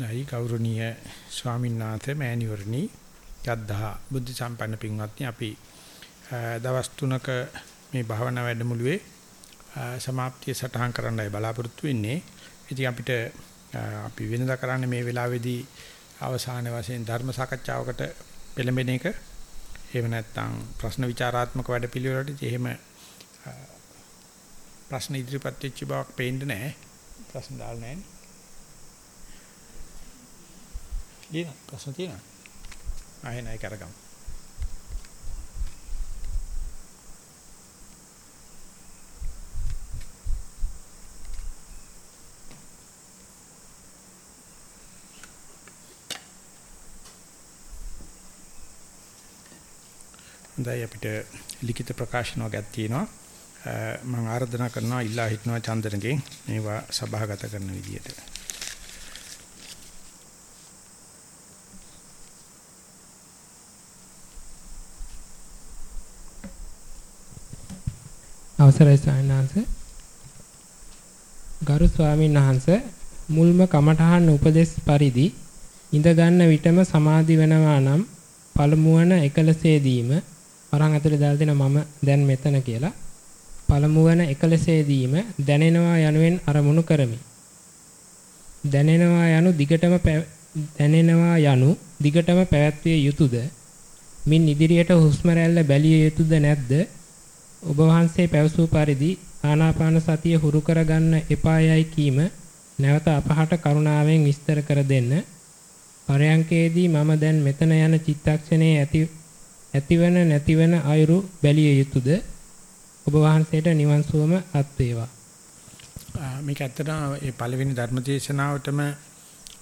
නයි ගෞරවනීය ස්වාමීන් වහන්සේ මෑණිවරණි යද්දා බුද්ධ සම්පන්න පින්වත්නි අපි දවස් තුනක මේ භාවනා වැඩමුළුවේ સમાප්තිය සටහන් කරන්නයි බලාපොරොත්තු වෙන්නේ. ඉතින් අපිට අපි වෙනදා කරන්නේ මේ වෙලාවේදී අවසාන වශයෙන් ධර්ම සාකච්ඡාවකට පෙළඹෙන එක. එහෙම නැත්නම් ප්‍රශ්න විචාරාත්මක වැඩපිළිවෙලට එහෙම ප්‍රශ්න ඉදිරිපත් වෙච්ච බවක් පේන්නේ නැහැ. ප්‍රශ්න දාලා නැහැ. ලියන ප්‍රශ්න තියෙනවා. ආයෙ නයි කරගමු. හොඳයි අපිට ලිඛිත ප්‍රකාශන වර්ගයක් තියෙනවා. මම ආරාධනා කරනවා ඉල්ලා හිටනවා චන්දනගෙන් මේවා සභාගත කරන විදියට. අවසරයි සායනාංශ ගරු ස්වාමීන් වහන්ස මුල්ම කමඨහන් උපදේශ පරිදි ඉඳ ගන්න විටම සමාධි වෙනවා නම් පළමු වන එකලසේදීම වරන් ඇතුලේ දාලා දෙන මම දැන් මෙතන කියලා. පළමු වන එකලසේදීම දැනෙනවා යනුවෙන් අරමුණු කරමි. දැනෙනවා යනු දිගටම දැනෙනවා යනු දිගටම පැවැත්විය යුතුයද මින් ඉදිරියට හුස්ම රැල්ල බැලිය යුතුයද නැද්ද? ඔබ වහන්සේ පැවසූ පරිදි ආනාපාන සතිය හුරු කරගන්න එපායයි කීම නැවත අපහට කරුණාවෙන් විස්තර කර දෙන්න. පරයන්කේදී මම දැන් මෙතන යන චිත්තක්ෂණයේ ඇති ඇතිවන නැතිවන අයුරු බැලිය යුතුයද? ඔබ වහන්සේට නිවන් සුවම අත් වේවා. මේක ඇත්තටම මේ පළවෙනි ධර්ම දේශනාවටම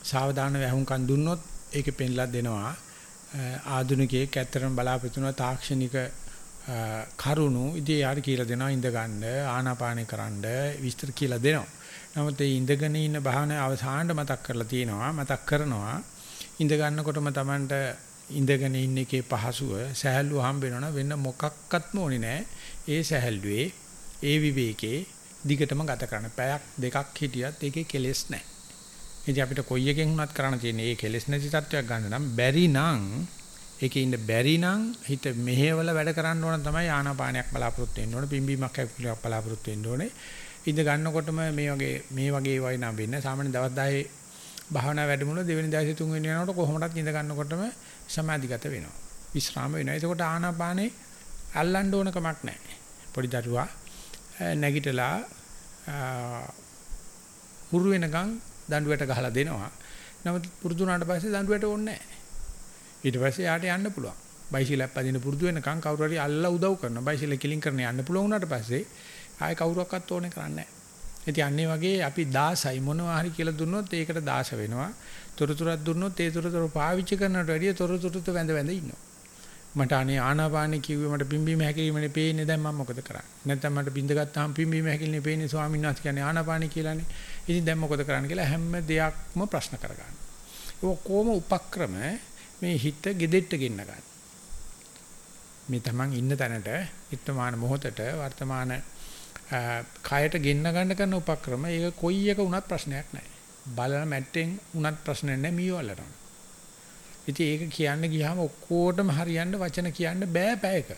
සාවධාන වැහුම්කන් දුන්නොත් ඒකේ පෙන්ලා දෙනවා. ආධුනිකයෙක් ඇත්තටම බලාපොරොත්තු වෙන තාක්ෂණික කරුණු ඉතින් යාට කියලා දෙනවා ඉඳ ගන්න ආනාපානේ කරන්න විස්තර කියලා දෙනවා. නමුත් ඒ ඉඳගෙන ඉන්න භාවනාවේ අවසානට මතක් කරලා තියෙනවා මතක් කරනවා ඉඳ ගන්නකොටම Tamanට ඉඳගෙන ඉන්න එකේ පහසුව සහැල්ලුව හම්බ වෙනවනම් වෙන මොකක්වත්ම ඕනේ නැහැ. ඒ සහැල්ලුවේ ඒ විවේකේ දිගටම ගත කරන්න. පැයක් දෙකක් හිටියත් ඒකේ කෙලෙස් නැහැ. ඉතින් අපිට කොයි එකෙන් වුණත් කරන්න තියෙන්නේ මේ කෙලෙස් නැති තත්වයක් ගන්න නම් බැරි නම් ඒකේ ඉන්න බැරි නම් හිත මෙහෙවල වැඩ කරන්න ඕන තමයි ආනාපානයක් බලාපොරොත්තු වෙන්න ඕනේ පිම්බීමක් හැකියාවක් බලාපොරොත්තු වෙන්න ඕනේ. ඉඳ ගන්නකොටම මේ වගේ මේ වගේ වයි නම් වෙන්නේ. සාමාන්‍ය දවස් 10 භාවනා වැඩමුළු දෙවෙනි දවසේ තුන්වෙනි යනකොට කොහොමදත් ඉඳ ගන්නකොටම සමාධිගත වෙනවා. විශ්‍රාම වෙනවා. එතකොට ආනාපානේ අල්ලන්න ඕන කමක් නැහැ. පොඩි දරුවා නැගිටලා හුරු වෙනකන් දඬුවට ගහලා දෙනවා. නමුත් පුරුදු වුණාට පස්සේ දඬුවට ඕනේ නැහැ. ඊට පස්සේ යාට යන්න පුළුවන්. බයිසිකලයක් පදින්න පුරුදු වෙනකන් කවුරු හරි අල්ලලා උදව් කරනවා. බයිසිකල කිලින් කරන්න යන්න පුළුවන් වුණාට පස්සේ ආයෙ කවුරක්වත් ඕනේ කරන්නේ නැහැ. ඉතින් අන්නේ වගේ අපි 16යි මොනවා හරි කියලා දුන්නොත් ඒකට 16 වෙනවා. තොරතුරක් දුන්නොත් ඒ තොරතුරු පාවිච්චි කරනට වැඩිය තොරතුරුත් වැඳ වැඳ ඉන්නවා. මට අනේ ආනාපානෙ කිව්වේ මට පිම්බීම හැකිලිමනේ පේන්නේ දැන් මම මොකද කරන්නේ? නැත්නම් මට බින්ද ගත්තාම පිම්බීම හැකිලිනේ පේන්නේ ස්වාමීන් වහන්සේ කියන්නේ ආනාපානෙ කියලානේ. ඉතින් දැන් මොකද කරන්න කියලා හැම දෙයක්ම ප්‍රශ්න කරගන්න. ඒක කොහොම උපක්‍රම මේ හිත gedෙට්ට ගෙන්න ගන්න. මේ Taman ඉන්න තැනට විත්මාන මොහොතට වර්තමාන කයට ගෙන්න ගන්න කරන උපක්‍රම ඒක කොයි එක වුණත් ප්‍රශ්නයක් නැහැ. බලන මැට්ටෙන් වුණත් ප්‍රශ්න නැහැ මීවලට. ඉතින් ඒක කියන්න ගියාම ඔක්කොටම හරියන්න වචන කියන්න බෑ පැයක.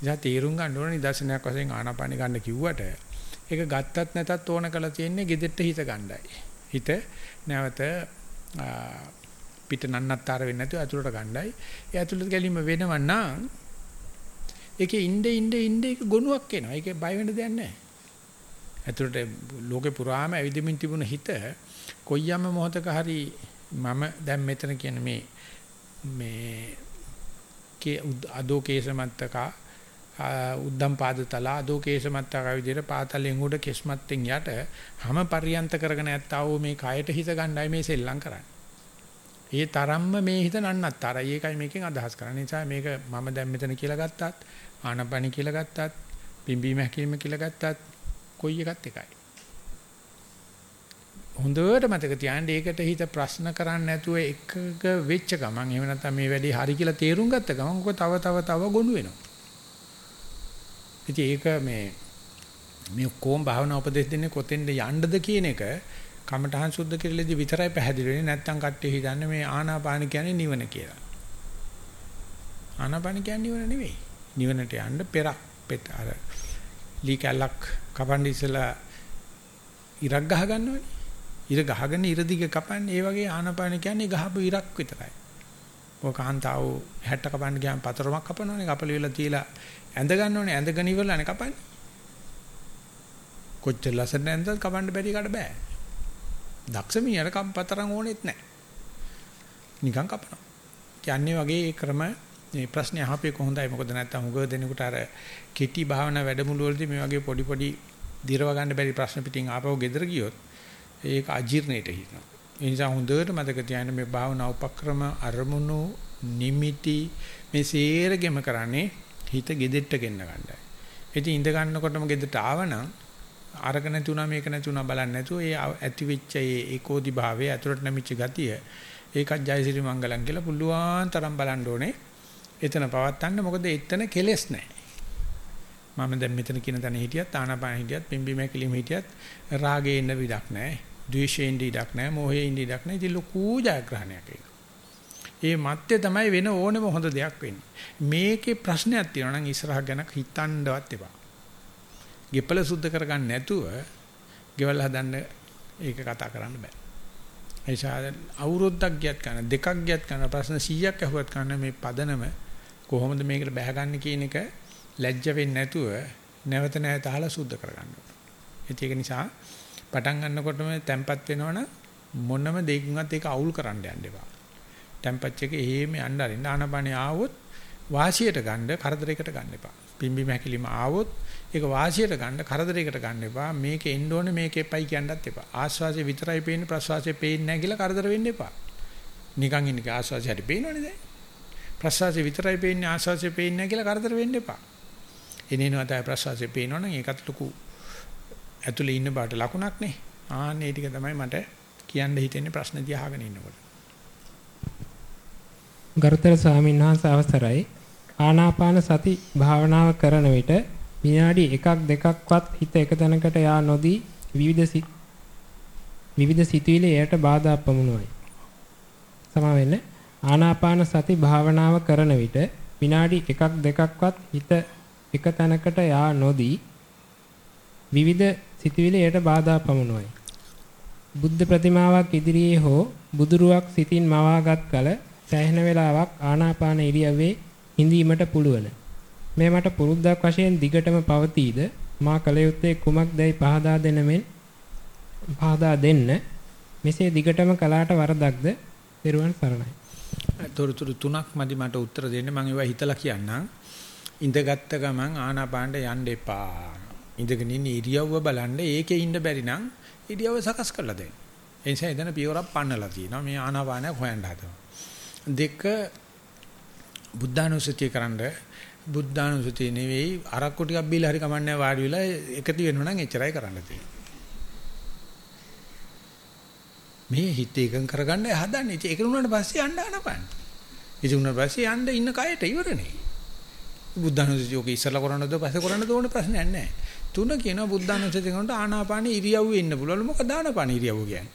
ඉතින් තීරුම් ගන්න ඕන නිදර්ශනයක් වශයෙන් ආනාපානි ගන්න කිව්වට ඒක ගත්තත් නැතත් ඕන කරලා තියෙන්නේ gedෙට්ට හිත ගන්නයි. හිත නැවත පිට නන්නත්තර වෙන්නේ නැතුව ඇතුළට ගණ්ඩායි. ඒ ඇතුළට ගැලීම වෙනව නම් ඒකේ ඉnde ඉnde ඉnde ඒක ගොනුවක් එනවා. ඒකේ බය වෙන්න දෙයක් නැහැ. ඇතුළට ලෝකේ පුරාම ඇවිදින්මින් තිබුණ හිත කොයියම් මොහතක හරි මම දැන් මෙතන කියන මේ මේ කේ අදෝ කේසමත්තක උද්දම් පාදතල අදෝ කේසමත්තක විදිහට පාතලෙන් උඩ කෙස්මත්තෙන් යට හැම පරියන්ත කරගෙන ඇත්තව මේ කයට හිත ගන්නයි මේ සෙල්ලම් කරන්නේ. ඒ තරම්ම මේ හිත නන්නත්තරයි. ඒකයි මේකෙන් අදහස් කරන්නේ. නිසා මේක මම දැන් මෙතන කියලා ගත්තත් ආනපනි කියලා ගත්තත් පිම්බීම හැකිලිම කියලා ගත්තත් කොයි එකත් එකයි. හොඳට මතක තියාගන්න ඒකට හිත ප්‍රශ්න කරන්නේ නැතුව එකක වෙච්ච ගමන් එහෙම නැත්නම් මේ වැඩේ හරි කියලා තේරුම් ගත්ත ගමන් ඔක තව තව තව ගොනු වෙනවා. ඉතින් ඒක මේ මේ කොම් භාවනා උපදෙස් දෙන්නේ කොතෙන්ද යන්නද කියන එක කමඨහං සුද්ධ කිරලේදී විතරයි පැහැදිලි වෙන්නේ නැත්නම් කට්ටිය හිතන්නේ මේ ආනාපාන කියන්නේ නිවන කියලා. ආනාපාන කියන්නේ නිවන නෙවෙයි. නිවනට යන්න පෙරක් පෙත අර ලී කැලක් කපන්න ඉස්සලා ඉරක් ගහ ගන්නවනේ. ඉර ගහගෙන ඉර දිග කපන්නේ ඒ වගේ ආනාපාන කියන්නේ ගහපු ඉරක් විතරයි. ඔය කාන්තාව 60 කපන්න ගියාම පතරමක් කපනවනේ කපල වෙලා තියලා ඇඳ ගන්නවනේ ඇඳගෙන ඉවරලානේ කපන්නේ. කොච්චර ලස්සන ඇඳත් කපන්න බැරි කට බෑ. දක්ෂ මිනිහට කම් පතරම් ඕනෙත් නැහැ. නිකන් කපනවා. කියන්නේ වගේ ඒ ක්‍රම මේ ප්‍රශ්නේ අහපේ කොහොඳයි මොකද නැත්තම් උගව දෙනකොට අර කිටි භාවනා වැඩමුළු වලදී මේ වගේ පොඩි පොඩි දිරව ගන්න බැරි ප්‍රශ්න පිටින් ආපහු ගෙදර ගියොත් ඒක අජීර්ණයට හිටිනවා. ඒ නිසා හොඳට මතක තියාගන්න මේ භාවනා උපක්‍රම අරමුණු නිමිති මේ සේරගෙම කරන්නේ හිත ගෙදෙට්ට ගෙන්න ගන්නයි. ඉතින් ඉඳ ගන්නකොටම ගෙදරට ආවනම් අරක නැති උනා මේක නැති උනා බලන්නේ නැතුව ඒ ඇති වෙච්ච ඒ ඒකෝදි භාවයේ අතුරට නැමිච්ච ගතිය ඒකත් ජයසිරි මංගලම් කියලා පුළුවන් තරම් බලන්න ඕනේ. එතන පවත්තන්න මොකද එතන කෙලෙස් නැහැ. මම දැන් මෙතන කියන තැන හිටියත් ආනාපාන හිටියත් පිම්බි මැකිලිම හිටියත් රාගේ ඉන්න විඩක් නැහැ. ද්වේෂයේ ඉන්න ඉඩක් නැහැ. මොහේ ඉන්න ඉඩක් නැහැ. ඉතින් ලොකු ජයග්‍රහණයක් ඒක. ඒ මැත්තේ තමයි වෙන ඕනෙම හොඳ දෙයක් වෙන්නේ. මේකේ ප්‍රශ්නයක් තියෙනවා නම් ඉස්සරහ ගැන හිතන්නවත් එපා. ගෙපල සුද්ධ කරගන්න නැතුව ගෙවල් හදන්න ඒක කතා කරන්න බෑ. ඒසා අවුරුද්දක් ගියත් කරන දෙකක් ගියත් කරන ප්‍රශ්න 100ක් අහුවත් කරන මේ පදනම කොහොමද මේකට බැහැගන්නේ කියන එක ලැජ්ජ වෙන්නේ නැතුව නැවත නැවත අහලා සුද්ධ කරගන්න ඕනේ. ඒක නිසා පටන් ගන්නකොටම තැම්පත් වෙනවනම් මොනම දෙයකින්වත් ඒක අවුල් කරන්න යන්න එපා. තැම්පත් එක එහෙම යන්න අරින්න ආනපනිය ආවොත් වාසියට ගන්න කරදරයකට ගන්න එපා. පිම්බි මහැකිලිම ආවොත් ඒක වාසියට ගන්න කරදරයකට ගන්න එපා. මේක එන්න ඕනේ මේක එපයි කියන්නත් එපා. ආස්වාසිය විතරයි පේන්නේ ප්‍රසවාසය පේන්නේ නැහැ කියලා කරදර වෙන්න එපා. නිකන් ඉන්න ආස්වාසිය හරි පේනවනේ දැන්. ප්‍රසවාසය විතරයි පේන්නේ ආස්වාසිය පේන්නේ නැහැ කියලා කරදර වෙන්න එපා. එනේනවා තමයි ප්‍රසවාසය පේනවනම් ඒකත් ලොකු ඇතුලේ ඉන්න බාට ලකුණක් නේ. ආන්නේ ටික තමයි මට කියන්න හිතෙන්නේ ප්‍රශ්න දිහා අහගෙන ඉන්නකොට. ගරුතර ස්වාමීන් වහන්සේ අවසරයි ආනාපාන සති භාවනාව කරන විට විනාඩි 1ක් දෙකක්වත් හිත එක තැනකට යා නොදී විවිධ සිත් විවිධ සිතුවිලි එයට බාධා පමුණුවයි. සමා වෙන්න ආනාපාන සති භාවනාව කරන විට විනාඩි 1ක් දෙකක්වත් හිත එක තැනකට යා නොදී විවිධ සිතුවිලි එයට බාධා පමුණුවයි. බුද්ධ ප්‍රතිමාවක් ඉදිරියේ හෝ බුදුරුවක් සිතින් මවාගත් කල සෑහෙන වේලාවක් ආනාපාන ඉරියව්වේ හිඳීමට පුළුවන්. මේ මට පුරුද්දක් වශයෙන් දිගටම පවතීද මා කල යුත්තේ කුමක්දයි පහදා දෙනමෙන් පහදා දෙන්න. මෙසේ දිගටම කලාට වරදක්ද? පෙරුවන් සරණයි. තොරතුරු තුනක් මදි මට උත්තර දෙන්න මම ඒවා හිතලා කියන්නම්. ඉඳගත්ත ගමන් ආනාපානට යන්න එපා. ඉඳගෙන ඉන්න ඉරියව්ව බලන්න ඒකේ ඉන්න බැරි නම් ඉරියව්ව සකස් කරලා දෙන්න. ඒ නිසා එතන පියවරක් පන්නලා තියෙනවා. මේ ආනාපානය හොයන්න හදනවා. දෙක බුද්ධානුස්සතිය කරන්න බුද්ධානුස්සතිය නෙවෙයි අරක්කු ටිකක් බීලා හරි කමන්නේ වාඩි වෙලා එකති වෙනවා නම් එච්චරයි කරන්න තියෙන්නේ. මේ හිත එකඟ කරගන්න හදන්නේ. ඒක උනාට පස්සේ යන්න ආනපන. ඒක උනාට පස්සේ යන්න ඉන්න කයට ඉවරනේ. බුද්ධානුස්සතිය ඔක ඉස්සලා කරන්නද පස්සේ කරන්නද ඕන ප්‍රශ්නයක් නැහැ. තුන කියනවා බුද්ධානුස්සතිය කරනකොට ආනාපාන ඉරියව්වේ ඉන්න පුළුවන්. මොකද ආනාපාන ඉරියව්ව කියන්නේ?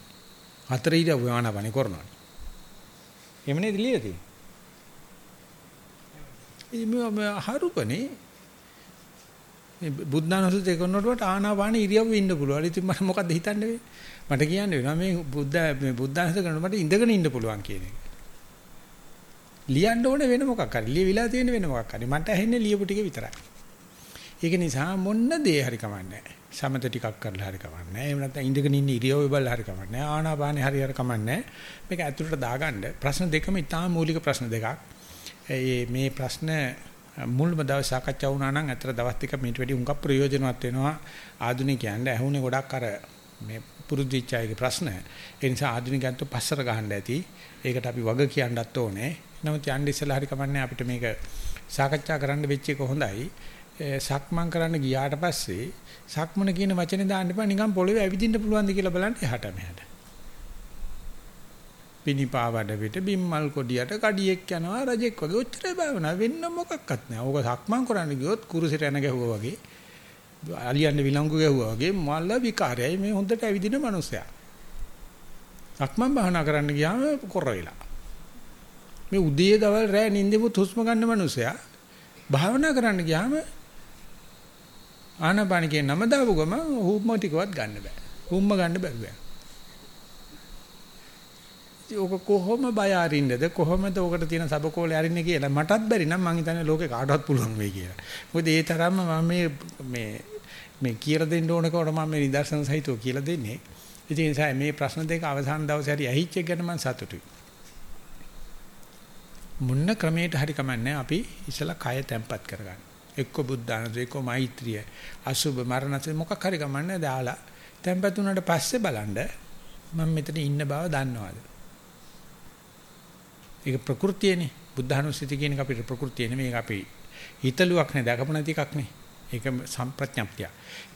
හතර ඉරියව්ව ආනාපාන කරනවා. එහෙම නේද ලියලා තියෙන්නේ? ඉතින් මේ හරුපනේ මේ බුද්ධානුස්සතිය කරනකොට ආනාපාන ඉරියව්ව ඉන්න පුළුවන්. ඉතින් මට මොකද්ද හිතන්නේ මට කියන්න වෙනවා මේ බුද්ධ මේ බුද්ධානුස්සතිය කරනකොට මට ඉඳගෙන ඉන්න පුළුවන් කියන එක. ලියන්න ඕනේ වෙන මොකක් හරි. ලියවිලා තියෙන වෙන මොකක් හරි. මට ඇහෙන්නේ ලියපු ටික විතරයි. ඒක නිසා මොන්න දේ හරි කමන්නේ සමත ටිකක් කරලා හරි කමන්නේ එහෙම නැත්නම් ඉඳගෙන ඉන්න ඉරියව්ව බලලා හරි කමන්නේ ආනාපානේ හරි හරි කමන්නේ මේක ඇතුළට දාගන්න ප්‍රශ්න දෙකම ඉතාම මූලික ප්‍රශ්න දෙකක් මේ ප්‍රශ්න මුල්ම දවස් සාකච්ඡා වුණා නම් අතර දවස් දෙක මීට වැඩි උඟක් ප්‍රයෝජනවත් වෙනවා. ආධුනිකයන්ට ඇහුනේ ගොඩක් අර මේ පුරුදු විචායගේ ප්‍රශ්න. ඒ නිසා ආධුනිකයන්ට පස්සර ගහන්න ඇති. ඒකට අපි වග කියන්නත් ඕනේ. නමුත් යන්න ඉස්සලා හරි කමන්නේ අපිට මේක සාකච්ඡා කරන්න වෙච්ච එක හොඳයි. සක්මන් කරන්න ගියාට පස්සේ සක්මන කියන වචනේ දාන්න එපා. නිකන් පොළවේ ඇවිදින්න පුළුවන්ද කියලා බලන්න එහාට මෙහාට. පිනිපාවඩ පිට බිම්මල් කොඩියට කඩියෙක් යනවා රජෙක් වගේ ඔච්චරයි භාවනා වෙන්න මොකක්වත් නැහැ. ඕක සක්මන් කරන්න ගියොත් කුරුසෙට යන ගැහුවා වගේ අලියන්න විලංගු ගැහුවා වගේ මල්ල විකාරයයි මේ හොඳට ඇවිදින මනුස්සයා. සක්මන් භාවනා කරන්න ගියාම කොර වෙලා. මේ උදේ දවල් රෑ නිින්දෙමුත් හුස්ම ගන්න මනුස්සයා භාවනා කරන්න ගියාම ආනපානිකේ නම දාපු ගම හුස්ම ටිකවත් ගන්න බෑ. හුස්ම ගන්න බැරුව යනවා. ඕක කොහොම බය අරින්නද කොහොමද ඕකට තියෙන සබකෝලේ අරින්නේ කියලා මටත් බැරි නම් මං හිතන්නේ ලෝකේ කාටවත් පුළුවන් වෙයි කියලා. මොකද ඒ තරම්ම මම මේ මේ මේ කියලා දෙන්න ඕනකොට මම මේ නිදර්ශන සහිතව කියලා දෙන්නේ. ඉතින් ඒ නිසා මේ ප්‍රශ්න දෙක අවසාන දවසේ හරි ඇහිච්ච එක ගැන මම සතුටුයි. මුන්න ක්‍රමයට හරි කමන්නේ අපි ඉස්සලා කය තැම්පත් කරගන්න. එක්ක බුද්ධානස එක්ක මෛත්‍රිය අසුබ මරණස මොකක් හරි කමන්නේ දාලා තැම්පත් වුණාට පස්සේ බලන්න මම මෙතන ඉන්න බව දන්නවද? ඒක ප්‍රകൃතියනේ. බුද්ධානුස්සති කියන එක අපිට ප්‍රകൃතිය නෙමෙයි. මේක අපි හිතලුවක් නේ දකපු නැති එකක් නේ. ඒක සම්ප්‍රඥප්තිය.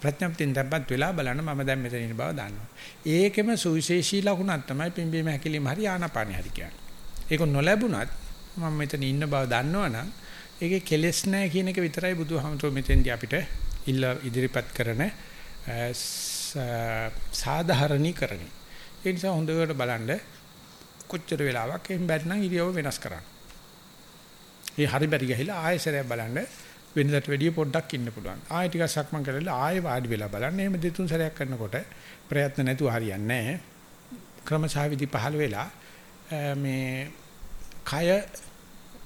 ප්‍රඥප්තියෙන් දැම්පත් වෙලා බලන්න මම දැන් මෙතන ඉන්න බව දන්නවා. ඒකෙම සුවිශේෂී ලකුණක් තමයි පිම්බීම හැකිලිම හරි ආනාපානිය හරි කියන්නේ. ඒක නොලැබුණත් මම මෙතන ඉන්න බව දන්නවනම් ඒකේ කෙලෙස් නැහැ කියන එක විතරයි බුදුහාමුදුරුවෝ මෙතෙන්දී අපිට ඉල්ල ඉදිරිපත් කරන සාධාරණීකරණය. ඒ නිසා හොඳට බලන්න කොච්චර වෙලාවක් එහෙම බැත්නම් ඉරියව වෙනස් කරන්න. ඒ හරි බැරි ගහිලා ආයෙසරයක් බලන්න වෙනදට වැඩිය පොඩ්ඩක් ඉන්න පුළුවන්. ආයෙ ටිකක් සක්මන් කරලා ආයෙ වාඩි වෙලා බලන්න. එහෙම දෙතුන් සැරයක් කරනකොට ප්‍රයත්න නැතුව හරියන්නේ නැහැ. ක්‍රමසහවිදි පහළ වෙලා මේ කය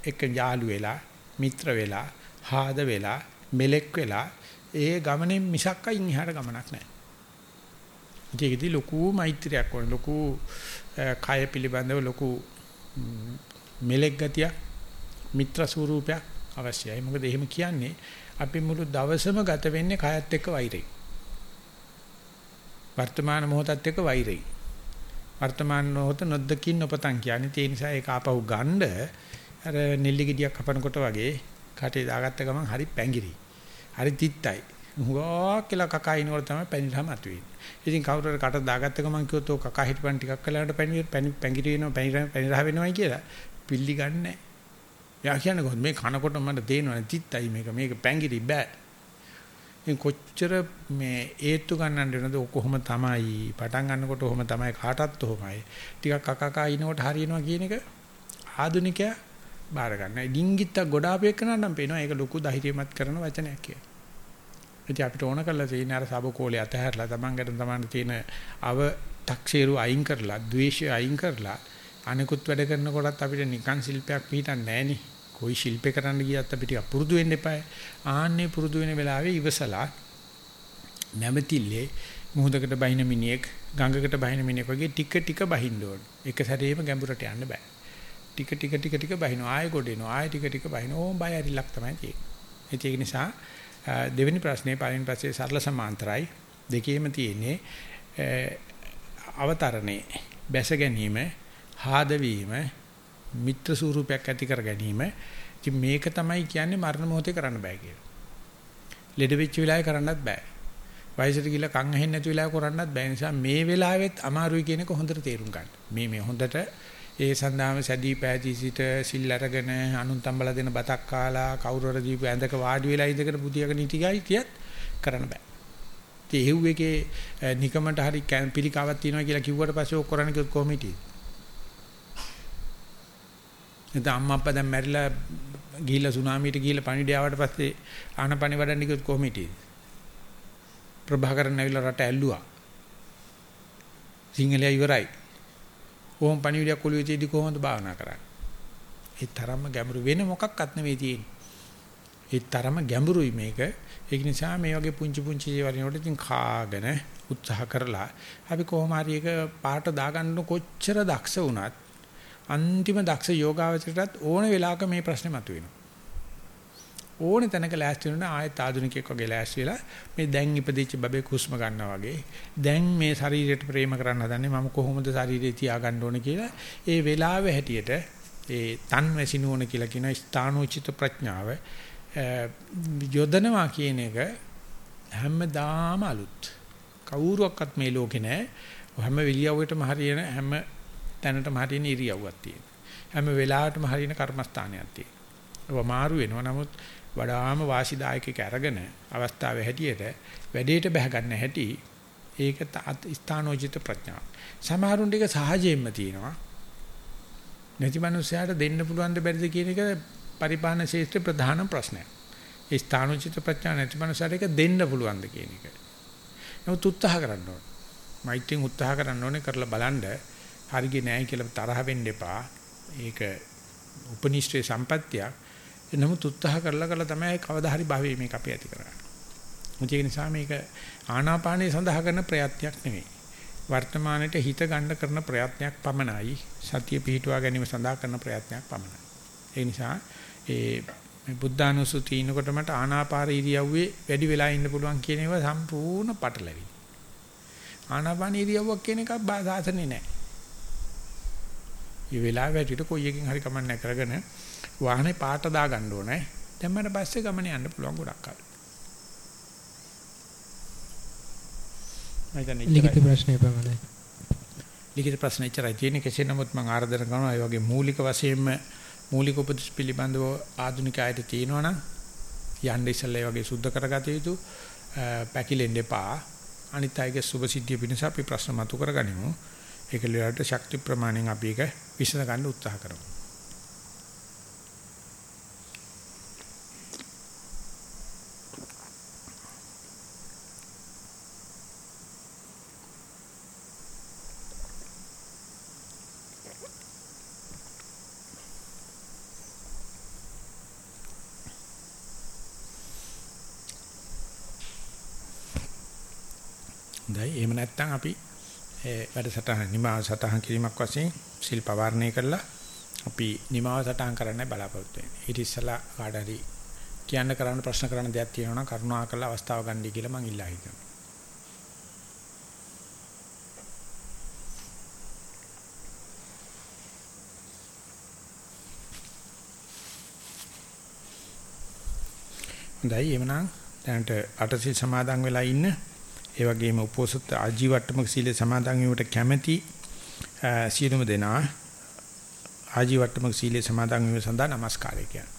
එක යාළු වෙලා, මිත්‍ර වෙලා, හාද වෙලා, මෙලෙක් වෙලා ඒ ගමනේ මිසක් අයින් එහාට ගමනක් නැහැ. ඒකෙදි ලොකු මෛත්‍රියක් වුණ ලොකු කය පිළිබඳව ලොකු මෙලෙක් ගතිය මිත්‍ර ස්වරූපයක් අවශ්‍යයි. මොකද එහෙම කියන්නේ අපි මුළු දවසම ගත වෙන්නේ කයත් එක්ක වෛරයි. වර්තමාන මොහොතත් එක්ක වෛරයි. වර්තමාන මොහොත නොදකින් නොපතන් කියන්නේ ඒ නිසා ඒක ආපහු ගන්න අර නෙල්ලි ගෙඩියක් කපනකොට වගේ කටේ දාගත්ත ගමන් හරි පැංගිරි. හරි තිත්තයි. හුඟා කියලා කකා ඉනවල තමයි පැණිලා මතුවෙන්නේ. ඉතින් කවුරු හරි කට දාගත්ත ගමන් කිව්වොත් ඔය කකා හිටපන් ටිකක් කලකට පැණි පැංගිරි වෙනවා පැණි පැණි රහ වෙනවයි කියලා පිල්ලි ගන්නෑ. යා කියන්නේ කොහොමද මේ කනකොට මට තේරෙනවා තිත්තයි මේක මේක පැංගිරි බෑ. ඉතින් කොච්චර මේ ඒත්තු ගන්නන්න වෙනද කොහොම තමයි පටන් ගන්නකොට කොහොම තමයි කාටත් කොහොමයි. ටිකක් කකකා ඉනකොට හරියනවා කියන එක ආදුනිකයා බාර ගන්න. ඩිංගිත්ත ගොඩාපේකන නම් පේනවා ඒක ලොකු ධෛර්යමත් කරන වචනයක් කියලා. ඉතින් අපිට ඕන කරලා තියෙන අර සබකෝලේ අතහැරලා තමන්ගට තමන්ට තියෙන අව තක්ෂේරු අයින් කරලා, ද්වේෂය අයින් කරලා අනිකුත් වැඩ කරනකොටත් අපිට නිකන් ශිල්පයක් පිටින් නැහෙනි. કોઈ ශිල්පේ කරන්න ගියත් අපි ටික පුරුදු වෙන්න එපායි. ආන්නේ පුරුදු වෙන වෙලාවේ ඉවසලා නැමතිල්ලේ මුහුදකට බහින මිනිහෙක් ගඟකට බහින මිනිහෙක් වගේ ටික ටික බහින්න ඕන. එක සැරේම ගැඹුරට යන්න බෑ. ටික ටික ටික ටික බහිනවා ආයෙ ගොඩ එනවා ආයෙ ටික ටික බහිනවා ඕම් බය ඇරිලක් තමයි තියෙන්නේ. ඒක නිසා දෙවෙනි ප්‍රශ්නේ පළවෙනි ප්‍රශ්නේ සරල සමාන්තරයි දෙකේම තියෙන්නේ අවතරණේ බැස ගැනීම හාද වීම මිත්‍ර ස්වරූපයක් ඇති කර ගැනීම ඉතින් මේක තමයි කියන්නේ මරණ මොහොතේ කරන්න බෑ කියලා. ලෙඩ වෙච්ච වෙලාවේ කරන්නත් බෑ. වයසට ගිහලා කන් ඇහෙන්නේ නැති වෙලාව කරන්නත් බෑ. නිසා මේ වෙලාවෙත් අමාරුයි කියන එක හොඳට තේරුම් ගන්න. මේ මේ හොඳට ඒ සඳහාම සැදී පෑදී සිට සිල් අරගෙන අනුන් තම්බලා දෙන බතක් කාලා කවුරු හරි දීපු ඇඳක වාඩි වෙලා ඉඳගෙන බුදියාගෙන ඉතිගයි කියත් කරන්න බෑ. ඒ හෙව් එකේ නිකමට හරි පිළිකාවක් තියෙනවා කියලා කිව්වට පස්සේ ඔක් කරන්න කිව්වොත් කොහොම හිටියේ? එතන අම්මා අප්පා දැන් මැරිලා ගිහිල්ලා සුනාමියට ගිහිල්ලා පණිවිඩය ආවට පස්සේ ආනපනි වඩන්න කිව්වොත් කොහොම හිටියේ? ප්‍රභාකරන් ඇවිල්ලා රට ඇල්ලුවා. සිංහලයා ඉවරයි. කොහොම පණිවිඩයක් ඔළුවේ තියදී කොහොමද භාවනා කරන්නේ? ඒ තරම්ම ගැඹුරු වෙන මොකක්වත් නෙවෙයි තියෙන්නේ. ඒ තරම ගැඹුරුයි මේක. ඒක නිසා මේ වගේ පුංචි පුංචි දේවල් වලට ඉතින් කාගෙන උත්සාහ කරලා අපි කොහොම හරි එක පාට දාගන්න කොච්චර දක්ෂ වුණත් අන්තිම දක්ෂ යෝගාවචරයටත් ඕන වෙලාවක මේ ප්‍රශ්නේ මතුවෙනවා. ඕනේ තැනක ලෑස්ති වෙනවා ආයෙත් ආධුනිකයෙක් වගේ ලෑස්ති වෙලා මේ දැන් ඉපදිච්ච බබේ කුස්ම ගන්නවා වගේ. දැන් මේ ශරීරයට ප්‍රේම කරන්න හදන්නේ මම කොහොමද ශරීරය තියාගන්න ඕනේ කියලා ඒ වෙලාවේ හැටියට ඒ තන් වැසිනුවන කියලා කියන ස්ථානෝචිත ප්‍රඥාව යොදනවා කියන එක හැමදාම අලුත්. කවුරුවක්වත් මේ ලෝකේ නැහැ හැම විලියවෙටම හරියන හැම තැනටම හරියන ඉරියව්වක් තියෙනවා. හැම වෙලාවටම හරියන කර්මස්ථානයක් තියෙනවා. ඒක මාරු වෙනවා. නමුත් වඩාම වාසිදායකක අරගෙන අවස්ථාවේ හැටියට වැඩේට බහ ගන්න හැටි ඒක ස්ථානෝචිත ප්‍රඥාව. සමහරුන් ටික සහජයෙන්ම තියෙනවා. නැති මනුස්සයාට දෙන්න පුළුවන් ද බැරිද කියන එක පරිපාලන ශාස්ත්‍රයේ ප්‍රධාන ප්‍රශ්නයක්. ඒ ස්ථානෝචිත ප්‍රඥා නැති මනුස්සයාට ඒක දෙන්න පුළුවන් ද කියන එක. නමුත් උත්සාහ කරන්න ඕනේ. මෛත්‍රියෙන් උත්සාහ කරන්න ඕනේ කරලා බලන්න හරියන්නේ නැහැ කියලා තරහ වෙන්න එපා. ඒක උපනිෂ්ඨේ සම්පත්තියක්. නමුත් උත්සාහ කරලා කරලා තමයි කවදා හරි භවයේ මේක අපි ඇති කරන්නේ. ඒක නිසා මේක ආනාපානයේ සඳහා කරන ප්‍රයත්නයක් නෙවෙයි. වර්තමානයේ හිත ගන්න කරන ප්‍රයත්නයක් පමණයි. සතිය පිහිටුවා ගැනීම සඳහා කරන ප්‍රයත්නයක් පමණයි. ඒ නිසා ඒ මේ බුද්ධානුස්සතිය ඉනකොට මට ආනාපාර ඉරියව්වේ වැඩි වෙලා ඉන්න පුළුවන් කියන ඒවා සම්පූර්ණ පටලැවිලි. ආනාපාන ඉරියව්වක් කියන එකක් සාසනේ නැහැ. මේ වෙලාව වැටිට කොයි එකකින් හරි කමන්න කරගෙන වාහනේ පාට දා ගන්න ඕනේ. දැම්මට පස්සේ ගමනේ යන්න පුළුවන් ගොඩක් අය. ලිඛිත ප්‍රශ්නය පමණයි. ලිඛිත ප්‍රශ්න ඉතරයි තියෙන්නේ කෙසේ නමුත් මම ආරාධනා කරනවා ඒ වගේ මූලික වශයෙන්ම මූලික උපදෙස් පිළිබඳව ආධුනික අයට තියෙනවනම් යන්න ඉස්සෙල්ලා ඒ වගේ සුද්ධ කරගත යුතු පැකිලෙන්න එපා. අනිත් අයගේ සුභ සිද්ධිය පිණිස අපි ප්‍රශ්න මතු කරගනිමු. ඒක ලෙලට ශක්ති ප්‍රමාණයෙන් අපි ඒක විසඳ ගන්න උත්සාහ කරමු. හොඳයි එහෙම නැත්නම් අපි වැඩසටහන නිමාව සටහන් කිරීමක් වශයෙන් සිල් පවාරණය කරලා අපි නිමාව සටහන් කරන්න බලාපොරොත්තු වෙන්නේ. ඊට ඉස්සලා කාට හරි කියන්න කරන්න ප්‍රශ්න කරන්න දෙයක් තියෙනවා නම් කරුණාකරලා අවස්ථාව ගන්නයි කියලා මම ඉල්ලා හිටිනවා. හොඳයි එhmenan දැනට අටසිල් සමාදන් වෙලා ඉන්න ඒ වගේම උපෝසත ආජීවට්ටමක සීලේ සමාදන් වීමට කැමැති සියලුම දෙනා ආජීවට්ටමක සීලේ සමාදන් වීම සඳහා নমස්කාරය කියනවා.